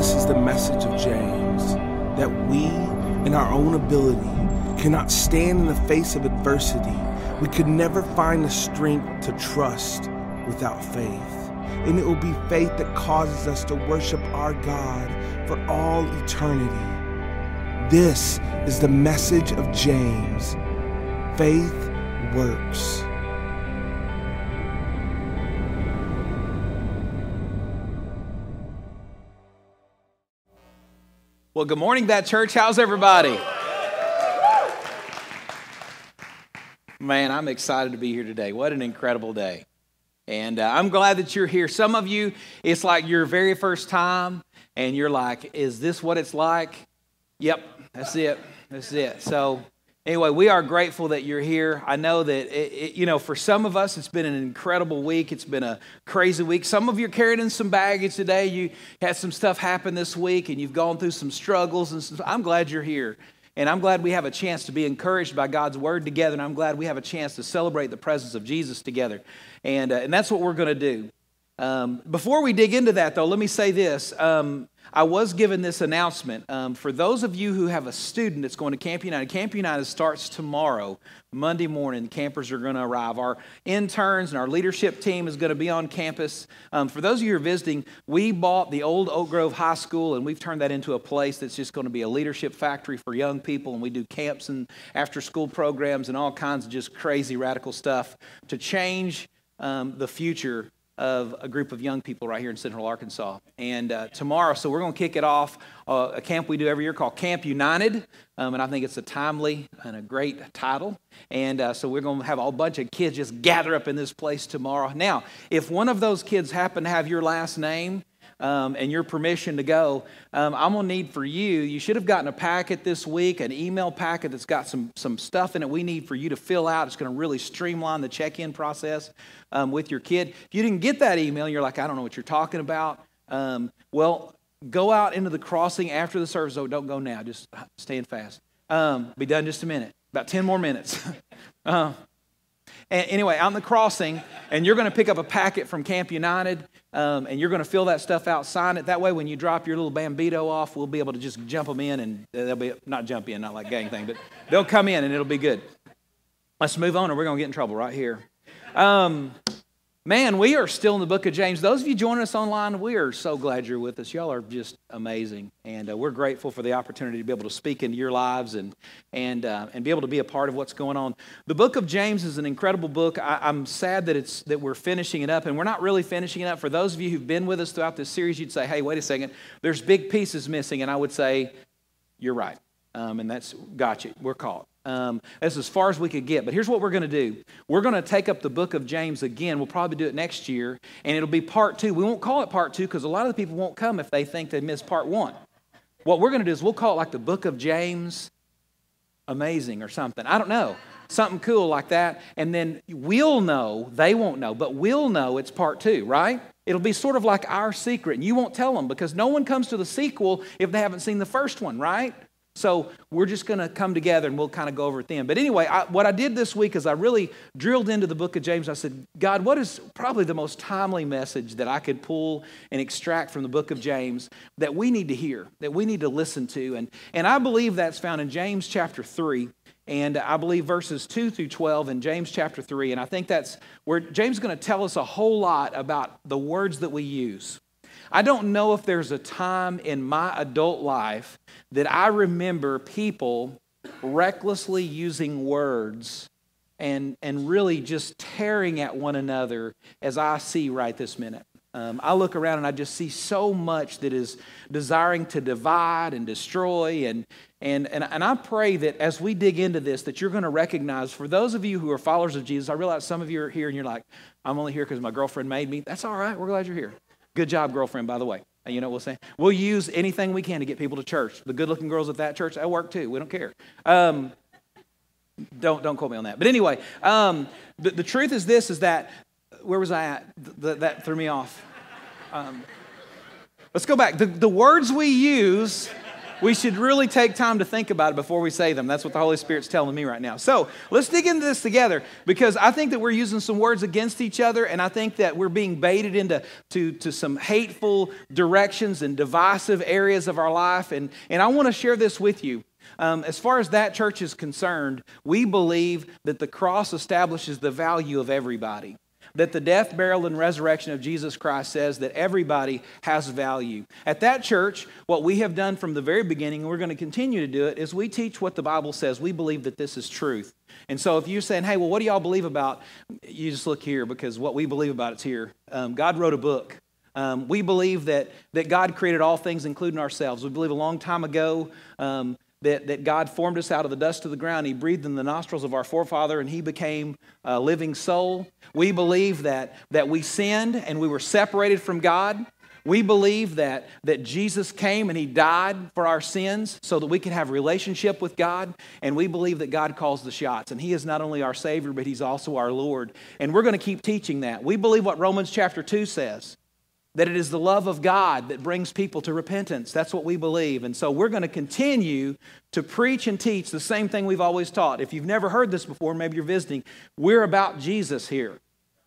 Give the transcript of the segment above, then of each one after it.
this is the message of James that we, in our own ability, cannot stand in the face of adversity. We could never find the strength to trust without faith. And it will be faith that causes us to worship our God for all eternity. This is the message of James. Faith works. Well, good morning, that church. How's everybody? Man, I'm excited to be here today. What an incredible day. And uh, I'm glad that you're here. Some of you, it's like your very first time, and you're like, is this what it's like? Yep, that's it. That's it. So, anyway, we are grateful that you're here. I know that, it, it, you know, for some of us, it's been an incredible week. It's been a crazy week. Some of you are carrying in some baggage today. You had some stuff happen this week, and you've gone through some struggles. And some, I'm glad you're here. And I'm glad we have a chance to be encouraged by God's word together. And I'm glad we have a chance to celebrate the presence of Jesus together. And, uh, and that's what we're going to do. Um, before we dig into that, though, let me say this. Um, I was given this announcement. Um, for those of you who have a student that's going to Camp United, Camp United starts tomorrow, Monday morning. Campers are going to arrive. Our interns and our leadership team is going to be on campus. Um, for those of you who are visiting, we bought the old Oak Grove High School and we've turned that into a place that's just going to be a leadership factory for young people. And we do camps and after school programs and all kinds of just crazy radical stuff to change um, the future of a group of young people right here in Central Arkansas. And uh, tomorrow, so we're going to kick it off uh, a camp we do every year called Camp United. Um, and I think it's a timely and a great title. And uh, so we're going to have a bunch of kids just gather up in this place tomorrow. Now, if one of those kids happen to have your last name, um, and your permission to go, um, I'm going to need for you. You should have gotten a packet this week, an email packet that's got some, some stuff in it we need for you to fill out. It's going to really streamline the check in process um, with your kid. If you didn't get that email, you're like, I don't know what you're talking about. Um, well, go out into the crossing after the service. Oh, don't go now. Just stand fast. Um, be done just a minute. About 10 more minutes. uh, and anyway, in the crossing, and you're going to pick up a packet from Camp United, um, and you're going to fill that stuff out, sign it. That way, when you drop your little Bambito off, we'll be able to just jump them in, and they'll be not jump in, not like gang thing, but they'll come in, and it'll be good. Let's move on, or we're going to get in trouble right here. Um, Man, we are still in the book of James. Those of you joining us online, we are so glad you're with us. Y'all are just amazing. And uh, we're grateful for the opportunity to be able to speak into your lives and, and, uh, and be able to be a part of what's going on. The book of James is an incredible book. I, I'm sad that, it's, that we're finishing it up, and we're not really finishing it up. For those of you who've been with us throughout this series, you'd say, hey, wait a second, there's big pieces missing. And I would say, you're right. Um, and that's, got you. We're caught. Um, that's as far as we could get. But here's what we're going to do we're going to take up the book of James again. We'll probably do it next year, and it'll be part two. We won't call it part two because a lot of the people won't come if they think they missed part one. What we're going to do is we'll call it like the book of James amazing or something. I don't know. Something cool like that. And then we'll know, they won't know, but we'll know it's part two, right? It'll be sort of like our secret, and you won't tell them because no one comes to the sequel if they haven't seen the first one, right? So we're just going to come together and we'll kind of go over it then. But anyway, I, what I did this week is I really drilled into the book of James. I said, God, what is probably the most timely message that I could pull and extract from the book of James that we need to hear, that we need to listen to? And, and I believe that's found in James chapter 3. And I believe verses 2 through 12 in James chapter 3. And I think that's where James is going to tell us a whole lot about the words that we use. I don't know if there's a time in my adult life that I remember people recklessly using words and, and really just tearing at one another as I see right this minute. Um, I look around and I just see so much that is desiring to divide and destroy. And, and, and, and I pray that as we dig into this, that you're going to recognize, for those of you who are followers of Jesus, I realize some of you are here and you're like, I'm only here because my girlfriend made me. That's all right. We're glad you're here. Good job, girlfriend, by the way. You know what we'll say? We'll use anything we can to get people to church. The good looking girls at that church, they work too. We don't care. Um, don't, don't quote me on that. But anyway, um, the, the truth is this is that, where was I at? Th- that threw me off. Um, let's go back. The, the words we use we should really take time to think about it before we say them. That's what the Holy Spirit's telling me right now. So let's dig into this together because I think that we're using some words against each other, and I think that we're being baited into to, to some hateful directions and divisive areas of our life. And, and I want to share this with you. Um, as far as that church is concerned, we believe that the cross establishes the value of everybody that the death, burial, and resurrection of Jesus Christ says that everybody has value. At that church, what we have done from the very beginning, and we're going to continue to do it, is we teach what the Bible says. We believe that this is truth. And so if you're saying, hey, well, what do y'all believe about? You just look here because what we believe about it's here. Um, God wrote a book. Um, we believe that, that God created all things, including ourselves. We believe a long time ago um, that, that God formed us out of the dust of the ground. He breathed in the nostrils of our forefather and he became a living soul. We believe that, that we sinned and we were separated from God. We believe that, that Jesus came and he died for our sins so that we can have relationship with God. And we believe that God calls the shots. And he is not only our Savior, but he's also our Lord. And we're going to keep teaching that. We believe what Romans chapter 2 says that it is the love of God that brings people to repentance. That's what we believe. And so we're going to continue to preach and teach the same thing we've always taught. If you've never heard this before, maybe you're visiting, we're about Jesus here.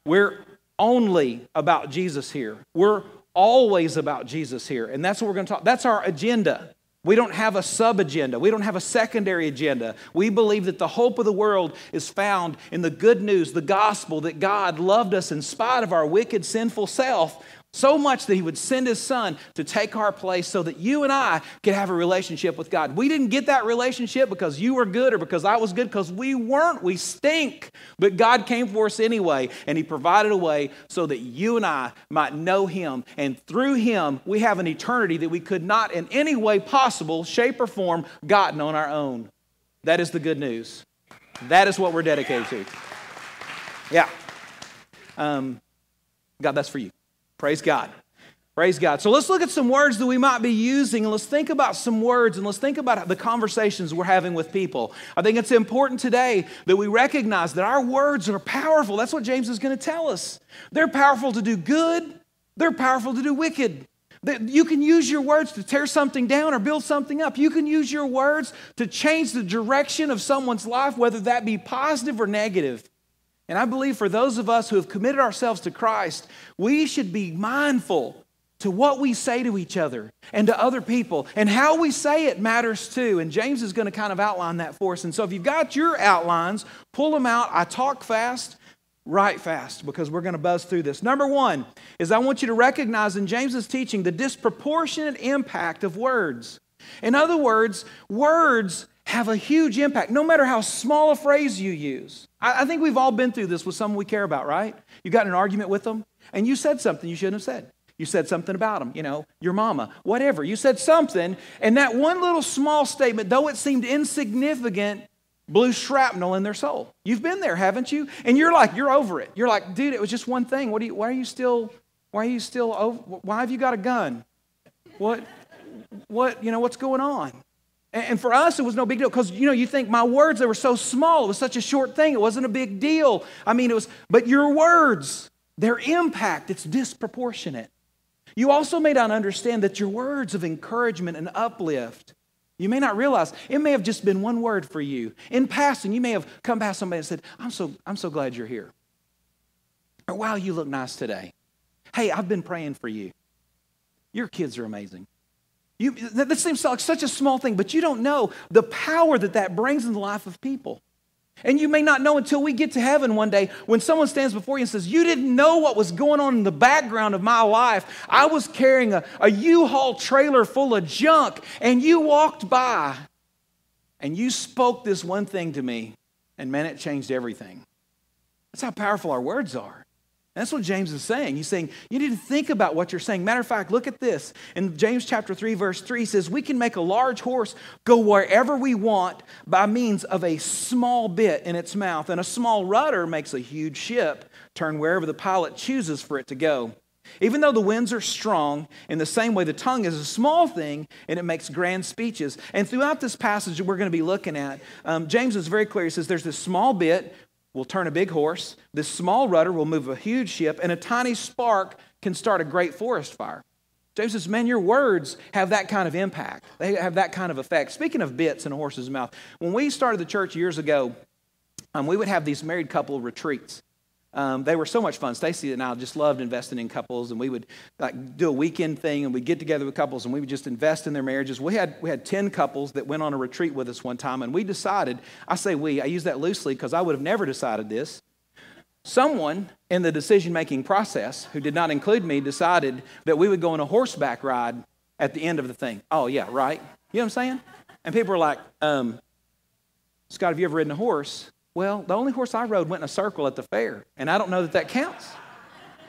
We're only about Jesus here. We're always about Jesus here. And that's what we're going to talk. That's our agenda. We don't have a sub agenda. We don't have a secondary agenda. We believe that the hope of the world is found in the good news, the gospel that God loved us in spite of our wicked, sinful self so much that he would send his son to take our place so that you and I could have a relationship with God. We didn't get that relationship because you were good or because I was good, because we weren't. We stink. But God came for us anyway, and he provided a way so that you and I might know him. And through him, we have an eternity that we could not in any way possible, shape, or form gotten on our own. That is the good news. That is what we're dedicated to. Yeah. Um, God, that's for you. Praise God. Praise God. So let's look at some words that we might be using and let's think about some words and let's think about the conversations we're having with people. I think it's important today that we recognize that our words are powerful. That's what James is going to tell us. They're powerful to do good, they're powerful to do wicked. You can use your words to tear something down or build something up. You can use your words to change the direction of someone's life, whether that be positive or negative. And I believe for those of us who have committed ourselves to Christ, we should be mindful to what we say to each other and to other people. And how we say it matters too. And James is going to kind of outline that for us. And so if you've got your outlines, pull them out. I talk fast, write fast because we're going to buzz through this. Number one is I want you to recognize in James's teaching the disproportionate impact of words. In other words, words have a huge impact, no matter how small a phrase you use. I, think we've all been through this with someone we care about, right? You got an argument with them, and you said something you shouldn't have said. You said something about them, you know, your mama, whatever. You said something, and that one little small statement, though it seemed insignificant, blew shrapnel in their soul. You've been there, haven't you? And you're like, you're over it. You're like, dude, it was just one thing. What do you, why are you still, why are you still over, why have you got a gun? What, what, you know, what's going on? And for us, it was no big deal because, you know, you think my words, they were so small. It was such a short thing. It wasn't a big deal. I mean, it was, but your words, their impact, it's disproportionate. You also may not understand that your words of encouragement and uplift, you may not realize it may have just been one word for you. In passing, you may have come past somebody and said, I'm so, I'm so glad you're here. Or, wow, you look nice today. Hey, I've been praying for you. Your kids are amazing. You, seems like such a small thing, but you don't know the power that that brings in the life of people. And you may not know until we get to heaven one day when someone stands before you and says, You didn't know what was going on in the background of my life. I was carrying a a U-Haul trailer full of junk, and you walked by and you spoke this one thing to me, and man, it changed everything. That's how powerful our words are. That's what James is saying. He's saying you need to think about what you're saying. Matter of fact, look at this. In James chapter 3, verse 3 he says, We can make a large horse go wherever we want by means of a small bit in its mouth. And a small rudder makes a huge ship turn wherever the pilot chooses for it to go. Even though the winds are strong, in the same way, the tongue is a small thing and it makes grand speeches. And throughout this passage that we're going to be looking at, um, James is very clear. He says there's this small bit will turn a big horse, this small rudder will move a huge ship, and a tiny spark can start a great forest fire. James says, Man, your words have that kind of impact. They have that kind of effect. Speaking of bits in a horse's mouth, when we started the church years ago, um, we would have these married couple retreats. Um, they were so much fun. Stacy and I just loved investing in couples, and we would like do a weekend thing, and we'd get together with couples, and we would just invest in their marriages. We had we had ten couples that went on a retreat with us one time, and we decided. I say we. I use that loosely because I would have never decided this. Someone in the decision making process, who did not include me, decided that we would go on a horseback ride at the end of the thing. Oh yeah, right. You know what I'm saying? And people were like, um, "Scott, have you ever ridden a horse?" Well, the only horse I rode went in a circle at the fair, and I don't know that that counts.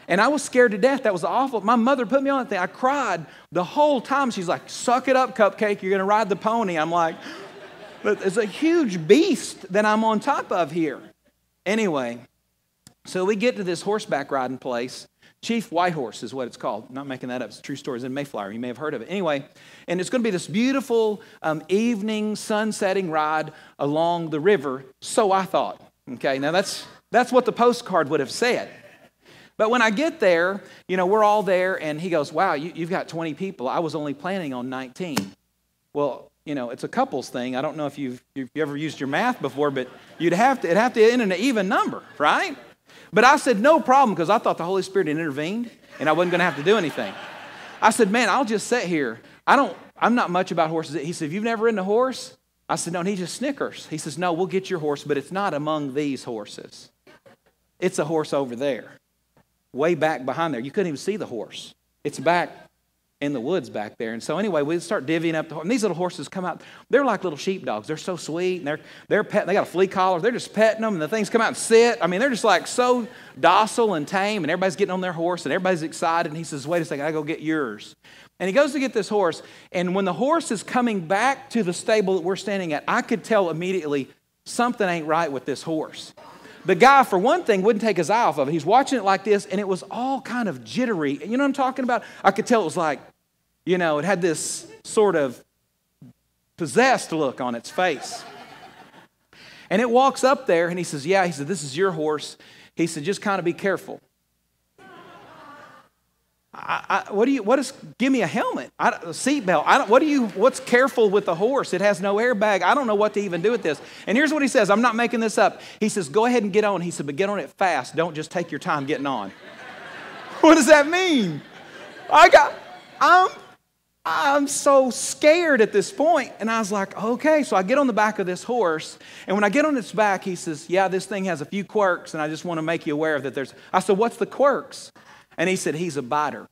And I was scared to death. That was awful. My mother put me on that thing. I cried the whole time. She's like, Suck it up, cupcake. You're going to ride the pony. I'm like, But it's a huge beast that I'm on top of here. Anyway, so we get to this horseback riding place, Chief Whitehorse is what it's called. I'm not making that up. It's a true story. It's in Mayflower. You may have heard of it. Anyway, and it's going to be this beautiful um, evening sunsetting ride along the river. So I thought. Okay, now that's that's what the postcard would have said. But when I get there, you know, we're all there, and he goes, "Wow, you, you've got 20 people. I was only planning on 19." Well, you know, it's a couples thing. I don't know if you've, you've ever used your math before, but you'd have to, it'd have to end in an even number, right? But I said, no problem, because I thought the Holy Spirit had intervened and I wasn't going to have to do anything. I said, man, I'll just sit here. I don't, I'm not much about horses. He said, you've never ridden a horse? I said, no, and he just snickers. He says, no, we'll get your horse, but it's not among these horses. It's a horse over there, way back behind there. You couldn't even see the horse. It's back in the woods back there. And so anyway, we start divvying up the and these little horses come out. They're like little sheepdogs. They're so sweet and they're they're pet. They got a flea collar. They're just petting them, and the things come out and sit. I mean, they're just like so docile and tame, and everybody's getting on their horse and everybody's excited. And he says, "Wait a second, I go get yours." And he goes to get this horse, and when the horse is coming back to the stable that we're standing at, I could tell immediately something ain't right with this horse. The guy, for one thing, wouldn't take his eye off of it. He's watching it like this, and it was all kind of jittery. And you know what I'm talking about? I could tell it was like, you know, it had this sort of possessed look on its face. And it walks up there and he says, Yeah, he said, This is your horse. He said, Just kind of be careful. I, I, what do you, what is, give me a helmet, a seatbelt. I don't, what do you, what's careful with the horse? It has no airbag. I don't know what to even do with this. And here's what he says. I'm not making this up. He says, go ahead and get on. He said, but get on it fast. Don't just take your time getting on. what does that mean? I got, I'm I'm so scared at this point. And I was like, okay. So I get on the back of this horse. And when I get on its back, he says, yeah, this thing has a few quirks. And I just want to make you aware of that there's. I said, what's the quirks? And he said, he's a biter.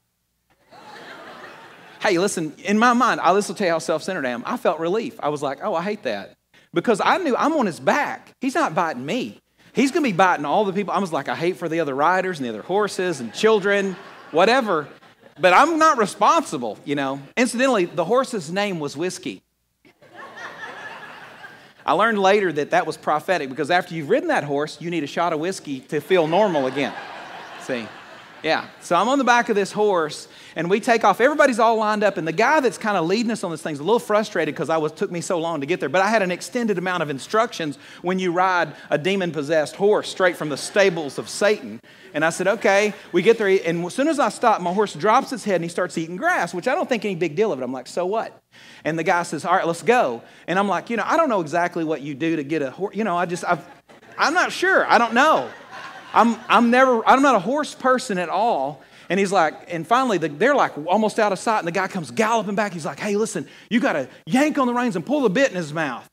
hey, listen, in my mind, I will tell you how self centered I am. I felt relief. I was like, oh, I hate that. Because I knew I'm on his back. He's not biting me. He's going to be biting all the people. I was like, I hate for the other riders and the other horses and children, whatever but I'm not responsible, you know. Incidentally, the horse's name was Whiskey. I learned later that that was prophetic because after you've ridden that horse, you need a shot of whiskey to feel normal again. See? Yeah. So I'm on the back of this horse and we take off. Everybody's all lined up, and the guy that's kind of leading us on this thing's a little frustrated because I was took me so long to get there. But I had an extended amount of instructions when you ride a demon-possessed horse straight from the stables of Satan. And I said, okay, we get there, and as soon as I stop, my horse drops its head and he starts eating grass, which I don't think any big deal of it. I'm like, so what? And the guy says, all right, let's go. And I'm like, you know, I don't know exactly what you do to get a horse. You know, I just, I've, I'm not sure. I don't know. I'm, I'm never, I'm not a horse person at all. And he's like, and finally, the, they're like almost out of sight, and the guy comes galloping back. He's like, hey, listen, you got to yank on the reins and pull the bit in his mouth.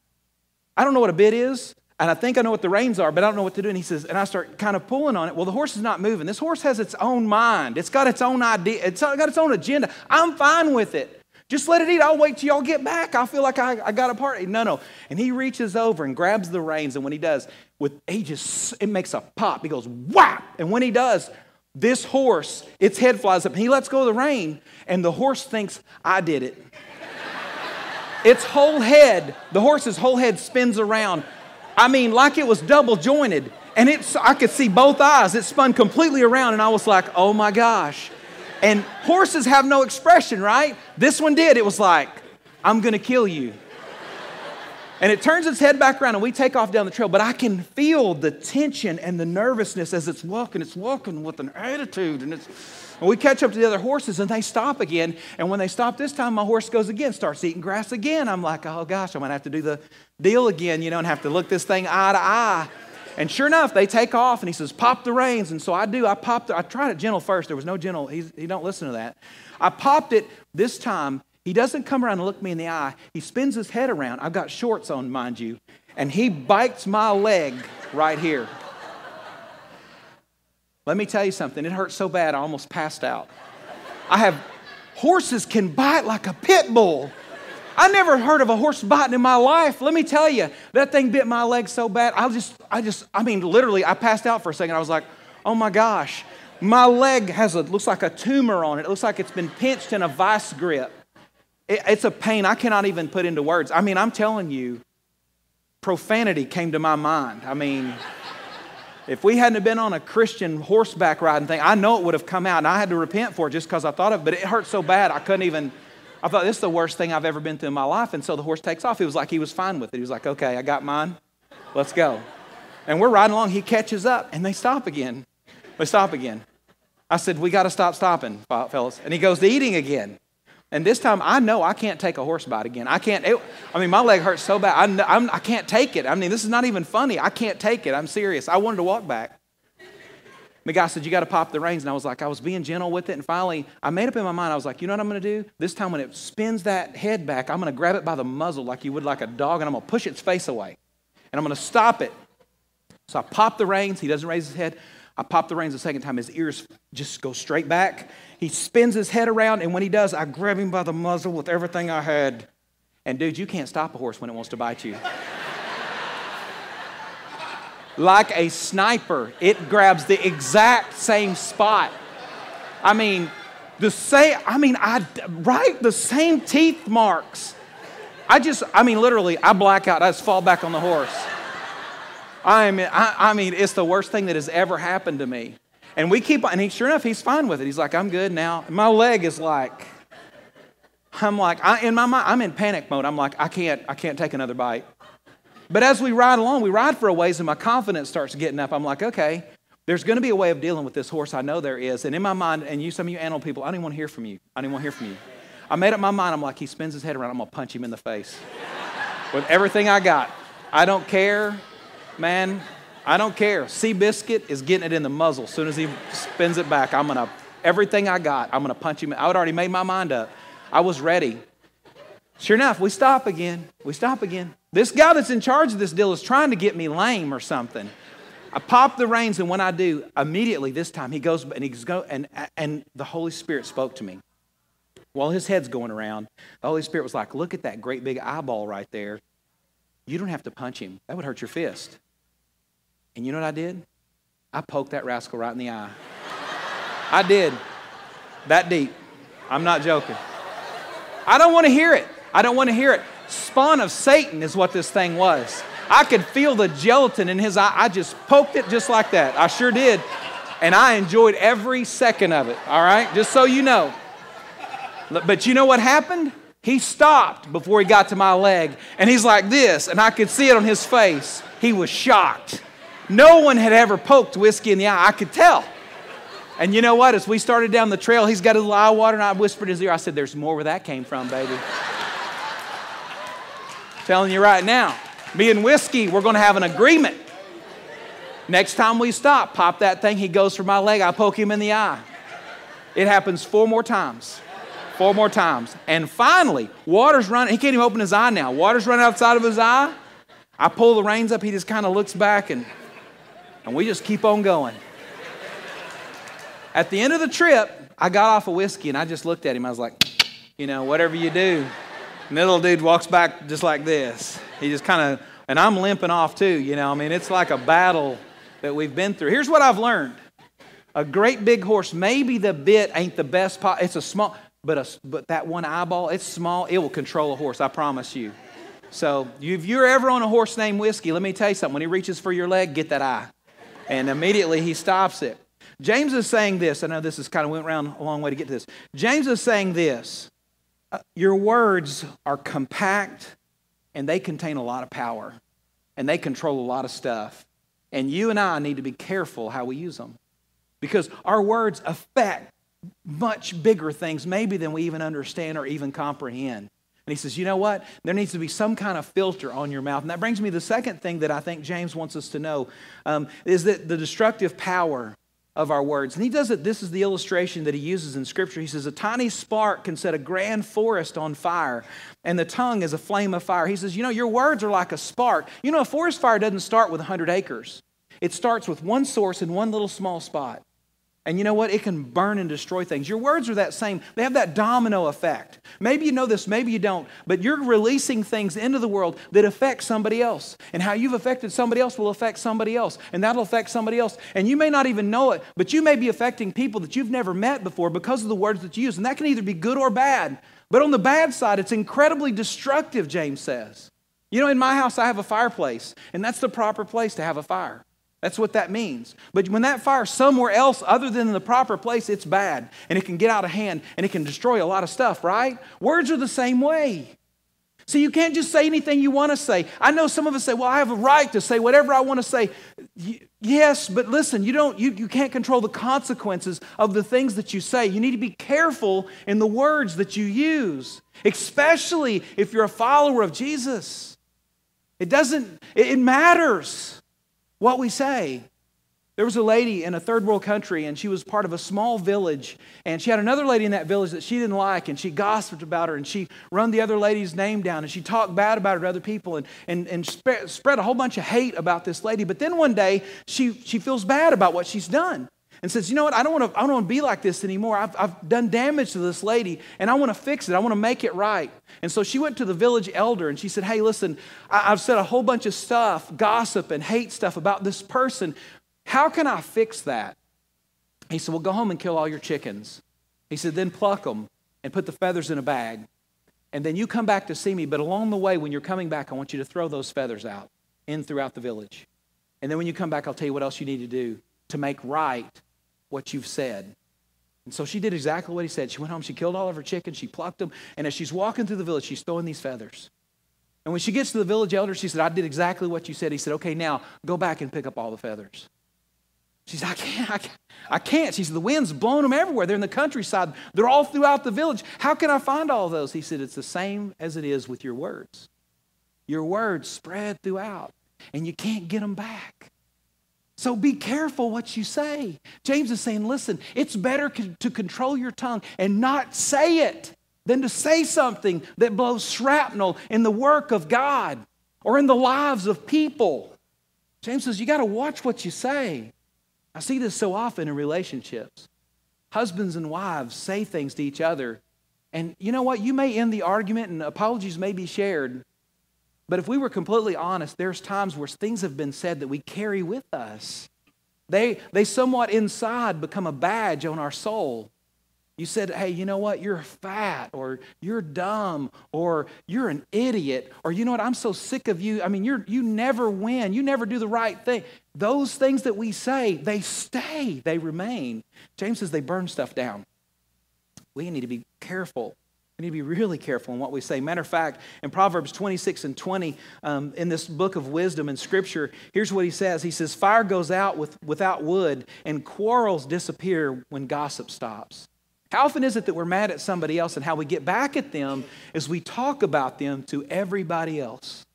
I don't know what a bit is, and I think I know what the reins are, but I don't know what to do. And he says, and I start kind of pulling on it. Well, the horse is not moving. This horse has its own mind, it's got its own idea, it's got its own agenda. I'm fine with it. Just let it eat. I'll wait till y'all get back. I feel like I, I got a party. No, no. And he reaches over and grabs the reins. And when he does, with he just it makes a pop. He goes whap. And when he does, this horse, its head flies up, he lets go of the rein, and the horse thinks, I did it. its whole head, the horse's whole head spins around. I mean, like it was double jointed. And it's, I could see both eyes. It spun completely around, and I was like, oh my gosh. And horses have no expression, right? This one did. It was like, I'm gonna kill you. And it turns its head back around and we take off down the trail, but I can feel the tension and the nervousness as it's walking. It's walking with an attitude. And, it's, and we catch up to the other horses and they stop again. And when they stop this time, my horse goes again, starts eating grass again. I'm like, oh gosh, I'm to have to do the deal again, you know, and have to look this thing eye to eye. And sure enough, they take off, and he says, "Pop the reins." And so I do. I popped. I tried it gentle first. There was no gentle. He's, he don't listen to that. I popped it this time. He doesn't come around and look me in the eye. He spins his head around. I've got shorts on, mind you, and he bites my leg right here. Let me tell you something. It hurt so bad I almost passed out. I have horses can bite like a pit bull. I never heard of a horse biting in my life. Let me tell you, that thing bit my leg so bad. I just, I just, I mean, literally, I passed out for a second. I was like, oh my gosh, my leg has a, looks like a tumor on it. It looks like it's been pinched in a vice grip. It, it's a pain I cannot even put into words. I mean, I'm telling you, profanity came to my mind. I mean, if we hadn't been on a Christian horseback riding thing, I know it would have come out, and I had to repent for it just because I thought of it. But it hurt so bad I couldn't even I thought, this is the worst thing I've ever been through in my life. And so the horse takes off. He was like, he was fine with it. He was like, okay, I got mine. Let's go. And we're riding along. He catches up and they stop again. They stop again. I said, we got to stop stopping, fellas. And he goes to eating again. And this time I know I can't take a horse bite again. I can't, it, I mean, my leg hurts so bad. I, I'm, I can't take it. I mean, this is not even funny. I can't take it. I'm serious. I wanted to walk back. The guy said, You got to pop the reins. And I was like, I was being gentle with it. And finally, I made up in my mind, I was like, You know what I'm going to do? This time when it spins that head back, I'm going to grab it by the muzzle like you would like a dog, and I'm going to push its face away. And I'm going to stop it. So I pop the reins. He doesn't raise his head. I pop the reins the second time. His ears just go straight back. He spins his head around, and when he does, I grab him by the muzzle with everything I had. And dude, you can't stop a horse when it wants to bite you like a sniper. It grabs the exact same spot. I mean, the same, I mean, I, right? The same teeth marks. I just, I mean, literally, I black out. I just fall back on the horse. I mean, I, I mean, it's the worst thing that has ever happened to me. And we keep, on, and he, sure enough, he's fine with it. He's like, I'm good now. my leg is like, I'm like, I, in my mind, I'm in panic mode. I'm like, I can't, I can't take another bite. But as we ride along, we ride for a ways, and my confidence starts getting up. I'm like, okay, there's going to be a way of dealing with this horse. I know there is. And in my mind, and you, some of you animal people, I don't even want to hear from you. I don't want to hear from you. I made up my mind. I'm like, he spins his head around. I'm going to punch him in the face with everything I got. I don't care, man. I don't care. Seabiscuit is getting it in the muzzle. As soon as he spins it back, I'm going to, everything I got, I'm going to punch him. I had already made my mind up. I was ready. Sure enough, we stop again. We stop again. This guy that's in charge of this deal is trying to get me lame or something. I pop the reins, and when I do, immediately this time he goes and he's go and and the Holy Spirit spoke to me. While his head's going around, the Holy Spirit was like, "Look at that great big eyeball right there. You don't have to punch him. That would hurt your fist." And you know what I did? I poked that rascal right in the eye. I did. That deep. I'm not joking. I don't want to hear it. I don't want to hear it spawn of Satan is what this thing was. I could feel the gelatin in his eye. I just poked it just like that. I sure did. And I enjoyed every second of it, all right? Just so you know. But you know what happened? He stopped before he got to my leg, and he's like this, and I could see it on his face. He was shocked. No one had ever poked whiskey in the eye. I could tell. And you know what? As we started down the trail, he's got a little eye water, and I whispered in his ear, I said, There's more where that came from, baby. Telling you right now, me and whiskey, we're going to have an agreement. Next time we stop, pop that thing, he goes for my leg, I poke him in the eye. It happens four more times. Four more times. And finally, water's running. He can't even open his eye now. Water's running outside of his eye. I pull the reins up. He just kind of looks back and, and we just keep on going. At the end of the trip, I got off a of whiskey and I just looked at him. I was like, you know, whatever you do, and the little dude walks back just like this. He just kind of, and I'm limping off too, you know. I mean, it's like a battle that we've been through. Here's what I've learned a great big horse, maybe the bit ain't the best, po- it's a small, but, a, but that one eyeball, it's small, it will control a horse, I promise you. So if you're ever on a horse named Whiskey, let me tell you something. When he reaches for your leg, get that eye. And immediately he stops it. James is saying this. I know this is kind of went around a long way to get to this. James is saying this uh, your words are compact and they contain a lot of power, and they control a lot of stuff. And you and I need to be careful how we use them because our words affect much bigger things, maybe than we even understand or even comprehend. And he says, you know what? There needs to be some kind of filter on your mouth. And that brings me to the second thing that I think James wants us to know um, is that the destructive power of our words. And he does it, this is the illustration that he uses in Scripture. He says, A tiny spark can set a grand forest on fire, and the tongue is a flame of fire. He says, You know, your words are like a spark. You know, a forest fire doesn't start with 100 acres, it starts with one source in one little small spot. And you know what? It can burn and destroy things. Your words are that same, they have that domino effect. Maybe you know this, maybe you don't, but you're releasing things into the world that affect somebody else. And how you've affected somebody else will affect somebody else, and that'll affect somebody else. And you may not even know it, but you may be affecting people that you've never met before because of the words that you use. And that can either be good or bad. But on the bad side, it's incredibly destructive, James says. You know, in my house, I have a fireplace, and that's the proper place to have a fire. That's what that means. But when that fire somewhere else other than the proper place, it's bad and it can get out of hand and it can destroy a lot of stuff, right? Words are the same way. So you can't just say anything you want to say. I know some of us say, well, I have a right to say whatever I want to say. Yes, but listen, you, don't, you, you can't control the consequences of the things that you say. You need to be careful in the words that you use, especially if you're a follower of Jesus. It doesn't, it matters what we say. There was a lady in a third world country, and she was part of a small village. And she had another lady in that village that she didn't like, and she gossiped about her, and she run the other lady's name down, and she talked bad about her to other people, and, and, and spread, a whole bunch of hate about this lady. But then one day, she, she feels bad about what she's done and says, You know what? I don't want to, I don't want to be like this anymore. I've, I've done damage to this lady and I want to fix it. I want to make it right. And so she went to the village elder and she said, Hey, listen, I, I've said a whole bunch of stuff, gossip and hate stuff about this person. How can I fix that? He said, Well, go home and kill all your chickens. He said, Then pluck them and put the feathers in a bag. And then you come back to see me. But along the way, when you're coming back, I want you to throw those feathers out in throughout the village. And then when you come back, I'll tell you what else you need to do to make right what you've said. And so she did exactly what he said. She went home, she killed all of her chickens, she plucked them, and as she's walking through the village, she's throwing these feathers. And when she gets to the village elder, she said, I did exactly what you said. He said, Okay, now go back and pick up all the feathers. She said, I can't, I can't. I can't. She said, The wind's blowing them everywhere. They're in the countryside, they're all throughout the village. How can I find all those? He said, It's the same as it is with your words. Your words spread throughout, and you can't get them back. So be careful what you say. James is saying, listen, it's better to control your tongue and not say it than to say something that blows shrapnel in the work of God or in the lives of people. James says, you got to watch what you say. I see this so often in relationships. Husbands and wives say things to each other, and you know what? You may end the argument and apologies may be shared, but if we were completely honest, there's times where things have been said that we carry with us. They, they somewhat inside become a badge on our soul. You said, hey, you know what? You're fat, or you're dumb, or you're an idiot, or you know what? I'm so sick of you. I mean, you're, you never win. You never do the right thing. Those things that we say, they stay, they remain. James says they burn stuff down. We need to be careful we need to be really careful in what we say. Matter of fact, in Proverbs 26 and 20, um, in this book of wisdom and scripture, here's what he says He says, Fire goes out with, without wood, and quarrels disappear when gossip stops. How often is it that we're mad at somebody else, and how we get back at them is we talk about them to everybody else?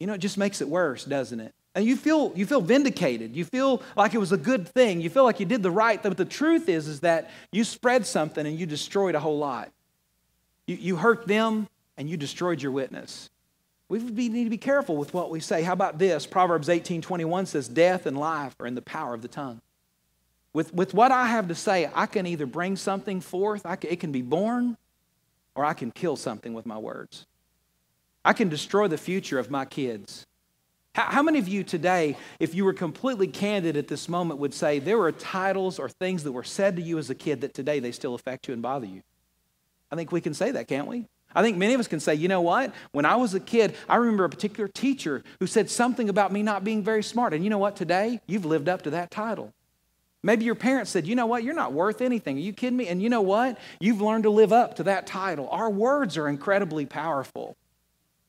You know, it just makes it worse, doesn't it? And you feel, you feel vindicated. You feel like it was a good thing. You feel like you did the right thing. But the truth is, is that you spread something and you destroyed a whole lot. You, you hurt them and you destroyed your witness. We need to be careful with what we say. How about this? Proverbs 18 21 says, Death and life are in the power of the tongue. With, with what I have to say, I can either bring something forth, can, it can be born, or I can kill something with my words. I can destroy the future of my kids. How, how many of you today, if you were completely candid at this moment, would say there were titles or things that were said to you as a kid that today they still affect you and bother you? I think we can say that, can't we? I think many of us can say, you know what? When I was a kid, I remember a particular teacher who said something about me not being very smart. And you know what? Today, you've lived up to that title. Maybe your parents said, you know what? You're not worth anything. Are you kidding me? And you know what? You've learned to live up to that title. Our words are incredibly powerful.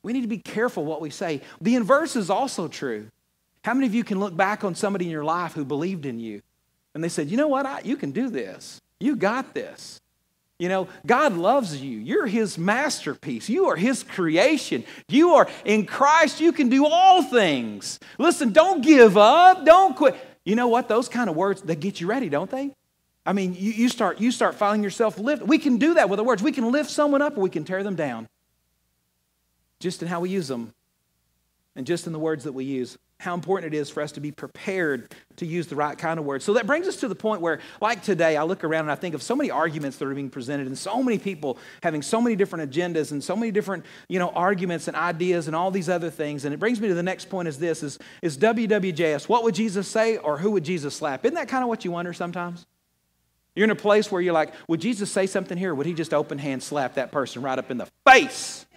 We need to be careful what we say. The inverse is also true. How many of you can look back on somebody in your life who believed in you and they said, you know what, I, you can do this. You got this. You know, God loves you. You're His masterpiece. You are His creation. You are in Christ. You can do all things. Listen, don't give up. Don't quit. You know what? Those kind of words, they get you ready, don't they? I mean, you, you, start, you start finding yourself lift. We can do that with the words. We can lift someone up or we can tear them down. Just in how we use them and just in the words that we use how important it is for us to be prepared to use the right kind of words. So that brings us to the point where, like today, I look around and I think of so many arguments that are being presented and so many people having so many different agendas and so many different, you know, arguments and ideas and all these other things. And it brings me to the next point is this is, is WWJS, what would Jesus say or who would Jesus slap? Isn't that kind of what you wonder sometimes? You're in a place where you're like, would Jesus say something here? would he just open hand slap that person right up in the face?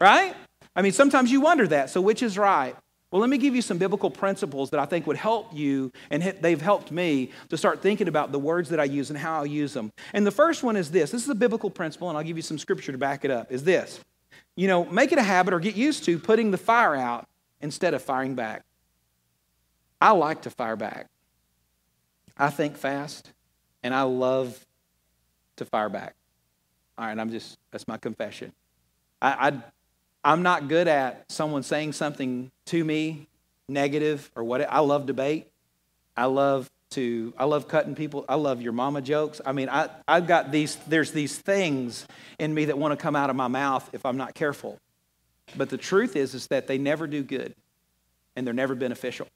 Right? I mean, sometimes you wonder that. So which is right? Well, let me give you some biblical principles that I think would help you, and they've helped me to start thinking about the words that I use and how I use them. And the first one is this this is a biblical principle, and I'll give you some scripture to back it up. Is this, you know, make it a habit or get used to putting the fire out instead of firing back. I like to fire back. I think fast, and I love to fire back. All right, I'm just, that's my confession. I, I I'm not good at someone saying something to me negative or what. I love debate. I love to, I love cutting people. I love your mama jokes. I mean, I, I've got these, there's these things in me that want to come out of my mouth if I'm not careful. But the truth is, is that they never do good and they're never beneficial.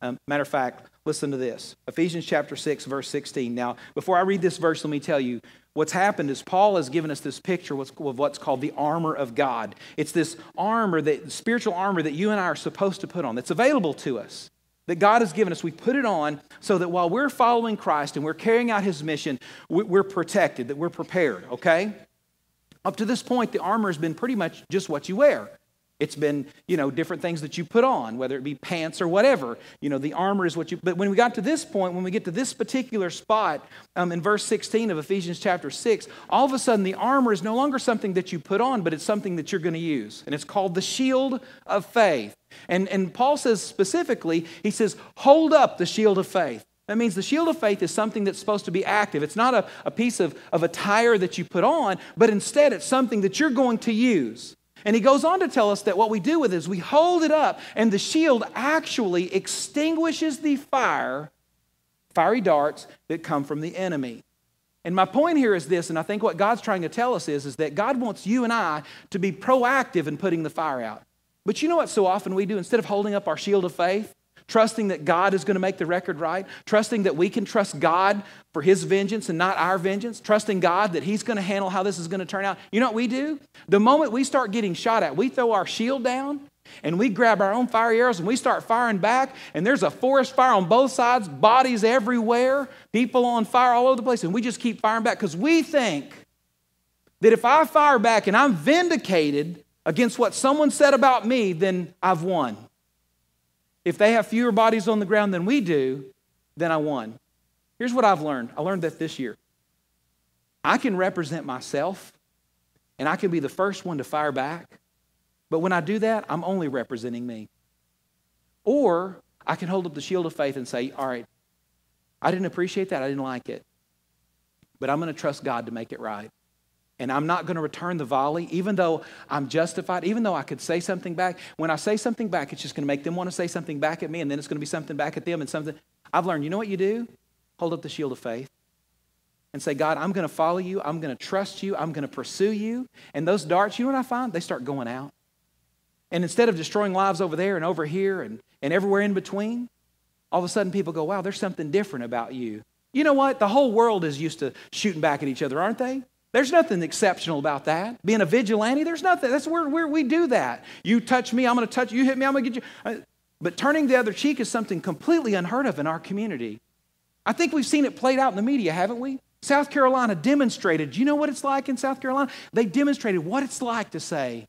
Um, matter of fact, listen to this Ephesians chapter 6, verse 16. Now, before I read this verse, let me tell you what's happened is Paul has given us this picture of what's called the armor of God. It's this armor, that spiritual armor that you and I are supposed to put on, that's available to us, that God has given us. We put it on so that while we're following Christ and we're carrying out his mission, we're protected, that we're prepared, okay? Up to this point, the armor has been pretty much just what you wear. It's been, you know, different things that you put on, whether it be pants or whatever. You know, the armor is what you, but when we got to this point, when we get to this particular spot um, in verse 16 of Ephesians chapter 6, all of a sudden the armor is no longer something that you put on, but it's something that you're going to use. And it's called the shield of faith. And, and Paul says specifically, he says, hold up the shield of faith. That means the shield of faith is something that's supposed to be active. It's not a, a piece of, of attire that you put on, but instead it's something that you're going to use. And he goes on to tell us that what we do with it is we hold it up, and the shield actually extinguishes the fire, fiery darts that come from the enemy. And my point here is this, and I think what God's trying to tell us is, is that God wants you and I to be proactive in putting the fire out. But you know what so often we do? Instead of holding up our shield of faith, trusting that God is going to make the record right, trusting that we can trust God for his vengeance and not our vengeance, trusting God that he's going to handle how this is going to turn out. You know what we do? The moment we start getting shot at, we throw our shield down and we grab our own fire arrows and we start firing back, and there's a forest fire on both sides, bodies everywhere, people on fire all over the place, and we just keep firing back because we think that if I fire back and I'm vindicated against what someone said about me, then I've won. If they have fewer bodies on the ground than we do, then I won. Here's what I've learned I learned that this year. I can represent myself and I can be the first one to fire back, but when I do that, I'm only representing me. Or I can hold up the shield of faith and say, All right, I didn't appreciate that, I didn't like it, but I'm going to trust God to make it right and I'm not going to return the volley, even though I'm justified, even though I could say something back. When I say something back, it's just going to make them want to say something back at me, and then it's going to be something back at them and something. I've learned, you know what you do? Hold up the shield of faith and say, God, I'm going to follow you. I'm going to trust you. I'm going to pursue you. And those darts, you know what I find? They start going out. And instead of destroying lives over there and over here and, and everywhere in between, all of a sudden people go, wow, there's something different about you. You know what? The whole world is used to shooting back at each other, aren't they? There's nothing exceptional about that. Being a vigilante, there's nothing. That's where, where we do that. You touch me, I'm going to touch you. You hit me, I'm going to get you. Uh, but turning the other cheek is something completely unheard of in our community. I think we've seen it played out in the media, haven't we? South Carolina demonstrated. Do you know what it's like in South Carolina? They demonstrated what it's like to say,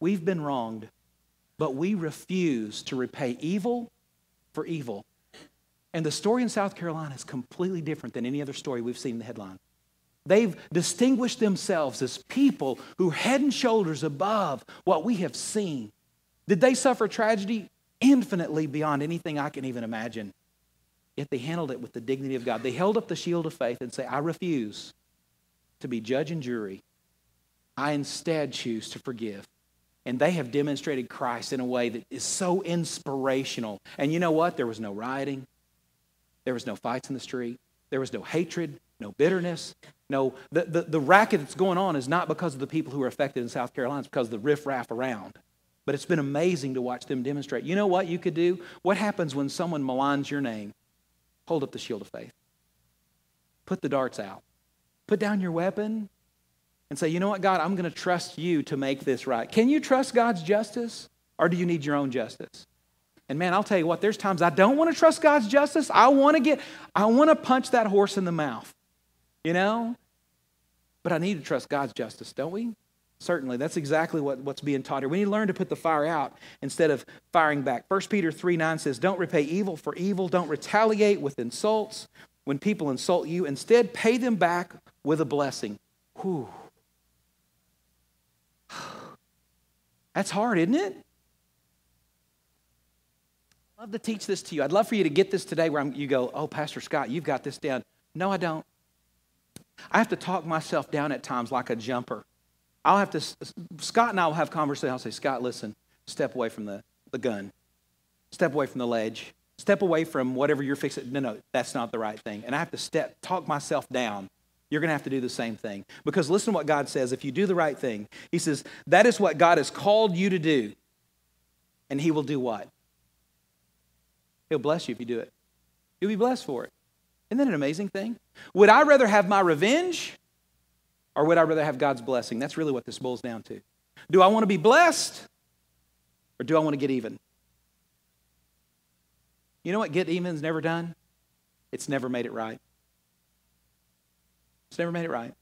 We've been wronged, but we refuse to repay evil for evil. And the story in South Carolina is completely different than any other story we've seen in the headline. They've distinguished themselves as people who are head and shoulders above what we have seen. Did they suffer tragedy? Infinitely beyond anything I can even imagine. Yet they handled it with the dignity of God. They held up the shield of faith and say, I refuse to be judge and jury. I instead choose to forgive. And they have demonstrated Christ in a way that is so inspirational. And you know what? There was no rioting, there was no fights in the street, there was no hatred, no bitterness. No, the, the, the racket that's going on is not because of the people who are affected in South Carolina, it's because of the riffraff around. But it's been amazing to watch them demonstrate. You know what you could do? What happens when someone maligns your name? Hold up the shield of faith. Put the darts out. Put down your weapon and say, you know what, God, I'm going to trust you to make this right. Can you trust God's justice or do you need your own justice? And man, I'll tell you what, there's times I don't want to trust God's justice. I want to get, I want to punch that horse in the mouth, you know? But I need to trust God's justice, don't we? Certainly. That's exactly what, what's being taught here. We need to learn to put the fire out instead of firing back. 1 Peter 3 9 says, Don't repay evil for evil, don't retaliate with insults when people insult you. Instead, pay them back with a blessing. Whew. That's hard, isn't it? I'd love to teach this to you. I'd love for you to get this today where I'm, you go, oh, Pastor Scott, you've got this down. No, I don't. I have to talk myself down at times like a jumper. I'll have to, Scott and I will have conversation. I'll say, Scott, listen, step away from the, the gun. Step away from the ledge. Step away from whatever you're fixing. No, no, that's not the right thing. And I have to step, talk myself down. You're going to have to do the same thing. Because listen to what God says. If you do the right thing, He says, that is what God has called you to do. And He will do what? He'll bless you if you do it. You'll be blessed for it. Isn't that an amazing thing? Would I rather have my revenge or would I rather have God's blessing? That's really what this boils down to. Do I want to be blessed or do I want to get even? You know what get even's never done? It's never made it right. It's never made it right.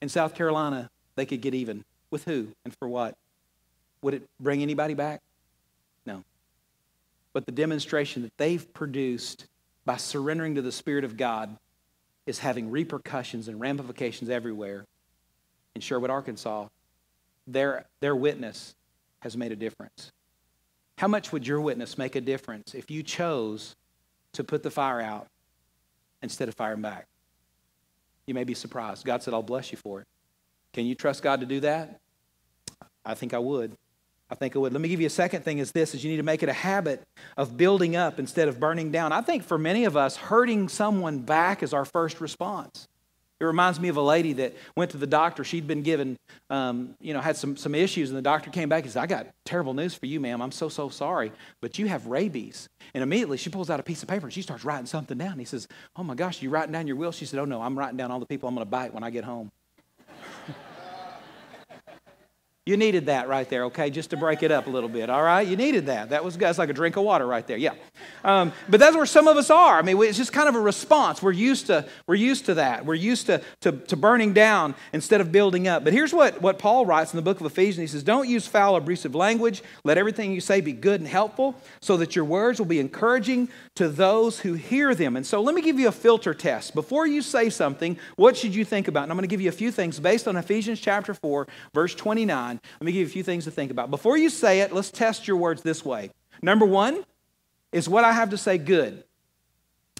In South Carolina, they could get even. With who and for what? Would it bring anybody back? But the demonstration that they've produced by surrendering to the Spirit of God is having repercussions and ramifications everywhere. In Sherwood, Arkansas, their, their witness has made a difference. How much would your witness make a difference if you chose to put the fire out instead of firing back? You may be surprised. God said, I'll bless you for it. Can you trust God to do that? I think I would. I think it would. Let me give you a second thing is this is you need to make it a habit of building up instead of burning down. I think for many of us, hurting someone back is our first response. It reminds me of a lady that went to the doctor. She'd been given, um, you know, had some, some issues, and the doctor came back and said, I got terrible news for you, ma'am. I'm so, so sorry, but you have rabies. And immediately she pulls out a piece of paper and she starts writing something down. He says, Oh my gosh, you writing down your will? She said, Oh no, I'm writing down all the people I'm going to bite when I get home. You needed that right there, okay, just to break it up a little bit, all right? You needed that. That was that's like a drink of water right there, yeah. Um, but that's where some of us are. I mean, it's just kind of a response. We're used to we're used to that. We're used to, to, to burning down instead of building up. But here's what, what Paul writes in the book of Ephesians. He says, Don't use foul, abusive language. Let everything you say be good and helpful, so that your words will be encouraging to those who hear them. And so let me give you a filter test. Before you say something, what should you think about? And I'm going to give you a few things based on Ephesians chapter 4, verse 29. Let me give you a few things to think about. Before you say it, let's test your words this way. Number one, is what I have to say good?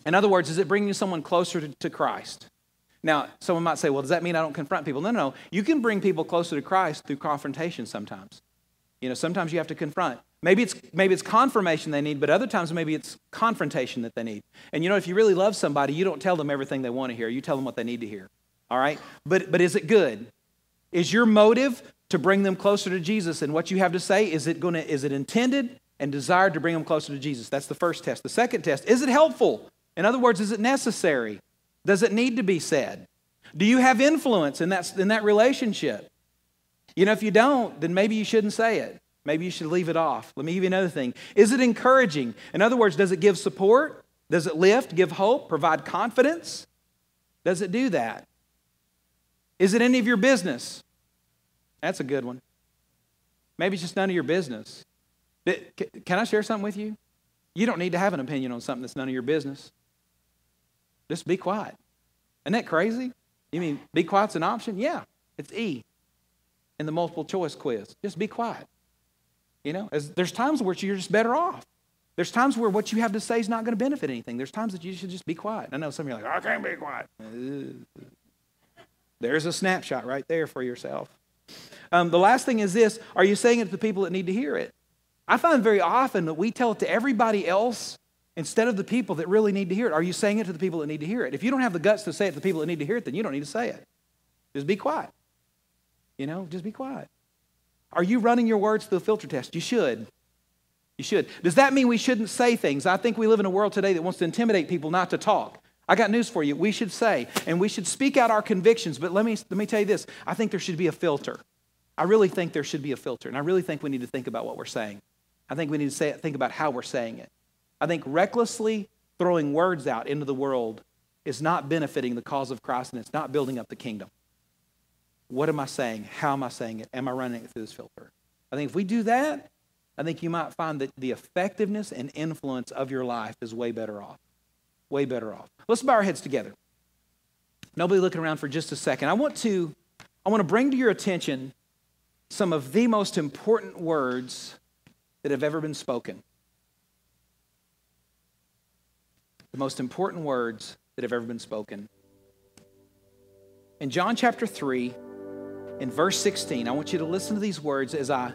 In other words, is it bringing someone closer to, to Christ? Now, someone might say, well, does that mean I don't confront people? No, no, no. You can bring people closer to Christ through confrontation sometimes. You know, sometimes you have to confront. Maybe it's, maybe it's confirmation they need, but other times maybe it's confrontation that they need. And you know, if you really love somebody, you don't tell them everything they want to hear. You tell them what they need to hear. All right? But, but is it good? Is your motive to bring them closer to Jesus. And what you have to say, is it, gonna, is it intended and desired to bring them closer to Jesus? That's the first test. The second test, is it helpful? In other words, is it necessary? Does it need to be said? Do you have influence in that, in that relationship? You know, if you don't, then maybe you shouldn't say it. Maybe you should leave it off. Let me give you another thing. Is it encouraging? In other words, does it give support? Does it lift, give hope, provide confidence? Does it do that? Is it any of your business? That's a good one. Maybe it's just none of your business. Can I share something with you? You don't need to have an opinion on something that's none of your business. Just be quiet. Isn't that crazy? You mean be quiet's an option? Yeah, it's E in the multiple choice quiz. Just be quiet. You know, as, there's times where you're just better off. There's times where what you have to say is not going to benefit anything. There's times that you should just be quiet. I know some of you are like, I can't be quiet. There's a snapshot right there for yourself. Um, the last thing is this are you saying it to the people that need to hear it? I find very often that we tell it to everybody else instead of the people that really need to hear it. Are you saying it to the people that need to hear it? If you don't have the guts to say it to the people that need to hear it, then you don't need to say it. Just be quiet. You know, just be quiet. Are you running your words through a filter test? You should. You should. Does that mean we shouldn't say things? I think we live in a world today that wants to intimidate people not to talk. I got news for you. We should say, and we should speak out our convictions. But let me, let me tell you this I think there should be a filter. I really think there should be a filter. And I really think we need to think about what we're saying. I think we need to say, think about how we're saying it. I think recklessly throwing words out into the world is not benefiting the cause of Christ and it's not building up the kingdom. What am I saying? How am I saying it? Am I running it through this filter? I think if we do that, I think you might find that the effectiveness and influence of your life is way better off. Way better off. Let's bow our heads together. Nobody looking around for just a second. I want to, I want to bring to your attention some of the most important words that have ever been spoken. The most important words that have ever been spoken. In John chapter 3, in verse 16, I want you to listen to these words as I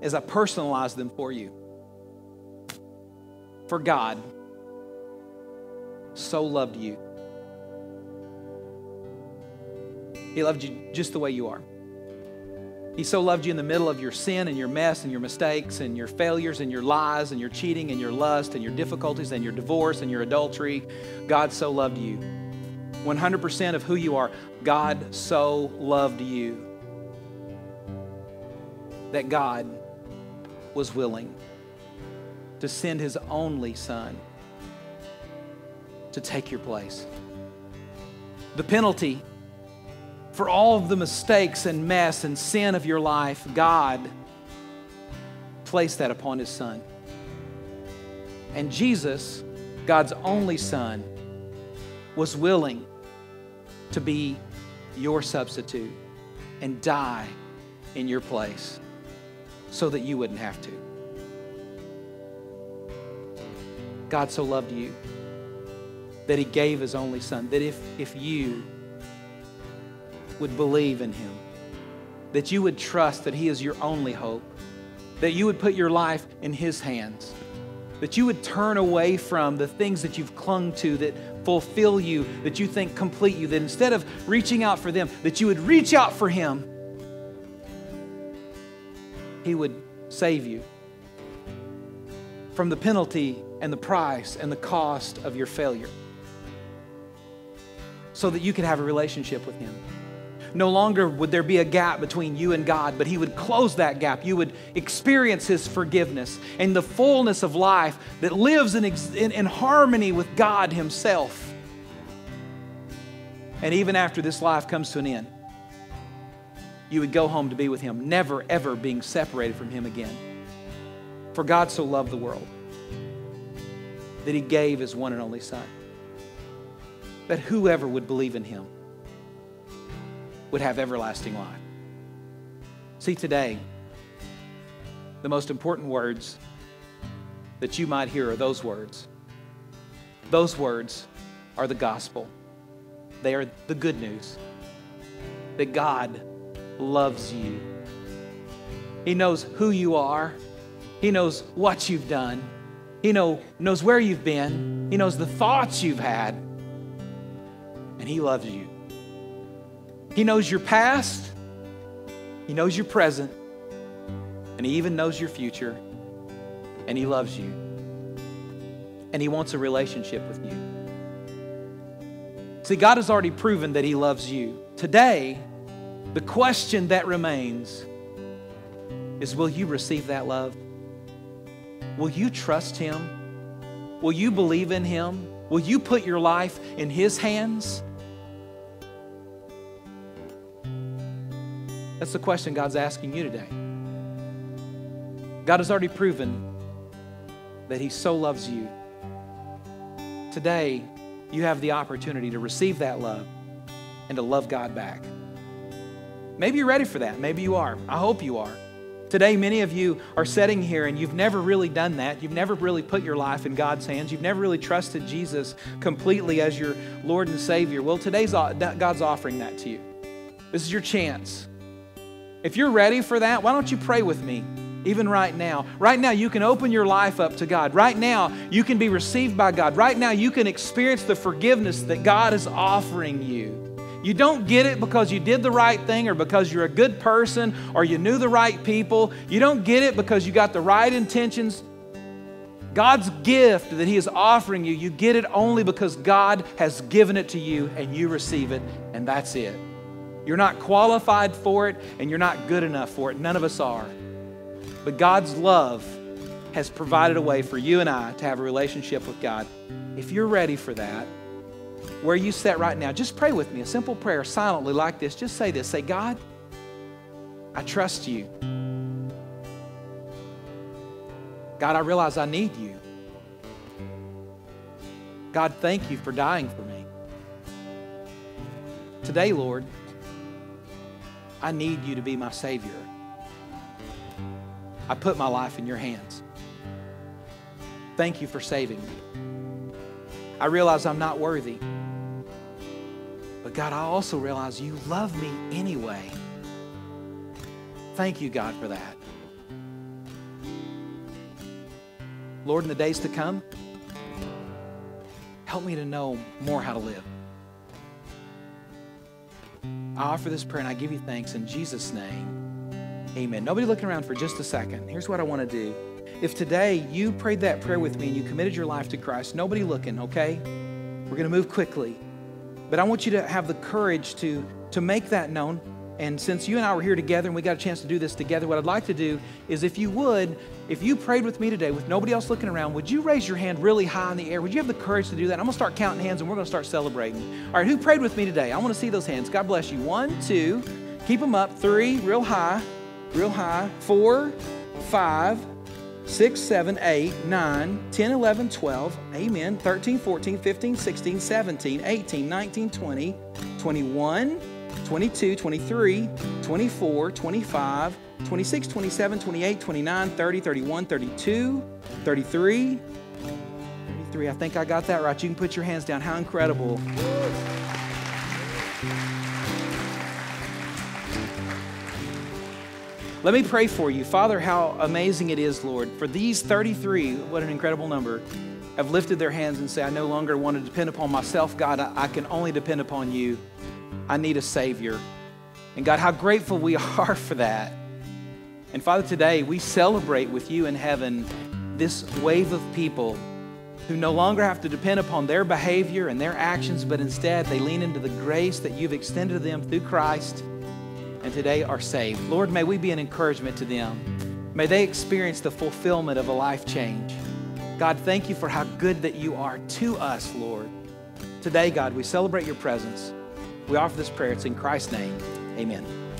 as I personalize them for you. For God so loved you. He loved you just the way you are. He so loved you in the middle of your sin and your mess and your mistakes and your failures and your lies and your cheating and your lust and your difficulties and your divorce and your adultery. God so loved you. 100% of who you are, God so loved you that God was willing to send his only son to take your place. The penalty for all of the mistakes and mess and sin of your life, God placed that upon his son. And Jesus, God's only son, was willing to be your substitute and die in your place so that you wouldn't have to. God so loved you that he gave his only son, that if, if you would believe in him, that you would trust that he is your only hope, that you would put your life in his hands, that you would turn away from the things that you've clung to that fulfill you, that you think complete you, that instead of reaching out for them, that you would reach out for him. He would save you from the penalty and the price and the cost of your failure so that you could have a relationship with him. No longer would there be a gap between you and God, but He would close that gap. You would experience His forgiveness and the fullness of life that lives in, in, in harmony with God Himself. And even after this life comes to an end, you would go home to be with Him, never, ever being separated from Him again. For God so loved the world that He gave His one and only Son, that whoever would believe in Him would have everlasting life. See, today, the most important words that you might hear are those words. Those words are the gospel, they are the good news that God loves you. He knows who you are, He knows what you've done, He know, knows where you've been, He knows the thoughts you've had, and He loves you. He knows your past, He knows your present, and He even knows your future, and He loves you. And He wants a relationship with you. See, God has already proven that He loves you. Today, the question that remains is will you receive that love? Will you trust Him? Will you believe in Him? Will you put your life in His hands? That's the question God's asking you today. God has already proven that He so loves you. Today, you have the opportunity to receive that love and to love God back. Maybe you're ready for that. Maybe you are. I hope you are. Today, many of you are sitting here and you've never really done that. You've never really put your life in God's hands. You've never really trusted Jesus completely as your Lord and Savior. Well, today's uh, God's offering that to you. This is your chance. If you're ready for that, why don't you pray with me? Even right now. Right now, you can open your life up to God. Right now, you can be received by God. Right now, you can experience the forgiveness that God is offering you. You don't get it because you did the right thing or because you're a good person or you knew the right people. You don't get it because you got the right intentions. God's gift that He is offering you, you get it only because God has given it to you and you receive it, and that's it. You're not qualified for it and you're not good enough for it. None of us are. But God's love has provided a way for you and I to have a relationship with God. If you're ready for that, where you sit right now, just pray with me a simple prayer silently like this. Just say this Say, God, I trust you. God, I realize I need you. God, thank you for dying for me. Today, Lord, I need you to be my Savior. I put my life in your hands. Thank you for saving me. I realize I'm not worthy. But God, I also realize you love me anyway. Thank you, God, for that. Lord, in the days to come, help me to know more how to live. I offer this prayer and I give you thanks in Jesus' name. Amen. Nobody looking around for just a second. Here's what I want to do. If today you prayed that prayer with me and you committed your life to Christ, nobody looking, okay? We're going to move quickly. But I want you to have the courage to, to make that known. And since you and I were here together and we got a chance to do this together, what I'd like to do is if you would, if you prayed with me today with nobody else looking around, would you raise your hand really high in the air? Would you have the courage to do that? I'm going to start counting hands and we're going to start celebrating. All right, who prayed with me today? I want to see those hands. God bless you. One, two, keep them up. Three, real high, real high. Four, five, 6, 7, 8, 9, 10, 11, 12, amen, 13, 14, 15, 16, 17, 18, 19, 20, 21, 22, 23, 24, 25, 26, 27, 28, 29, 30, 31, 32, 33, 33. I think I got that right. You can put your hands down. How incredible. Let me pray for you. Father, how amazing it is, Lord, for these 33, what an incredible number, have lifted their hands and say, I no longer want to depend upon myself, God. I, I can only depend upon you. I need a Savior. And God, how grateful we are for that. And Father, today we celebrate with you in heaven this wave of people who no longer have to depend upon their behavior and their actions, but instead they lean into the grace that you've extended to them through Christ and today are saved. Lord, may we be an encouragement to them. May they experience the fulfillment of a life change. God, thank you for how good that you are to us, Lord. Today, God, we celebrate your presence. We offer this prayer. It's in Christ's name. Amen.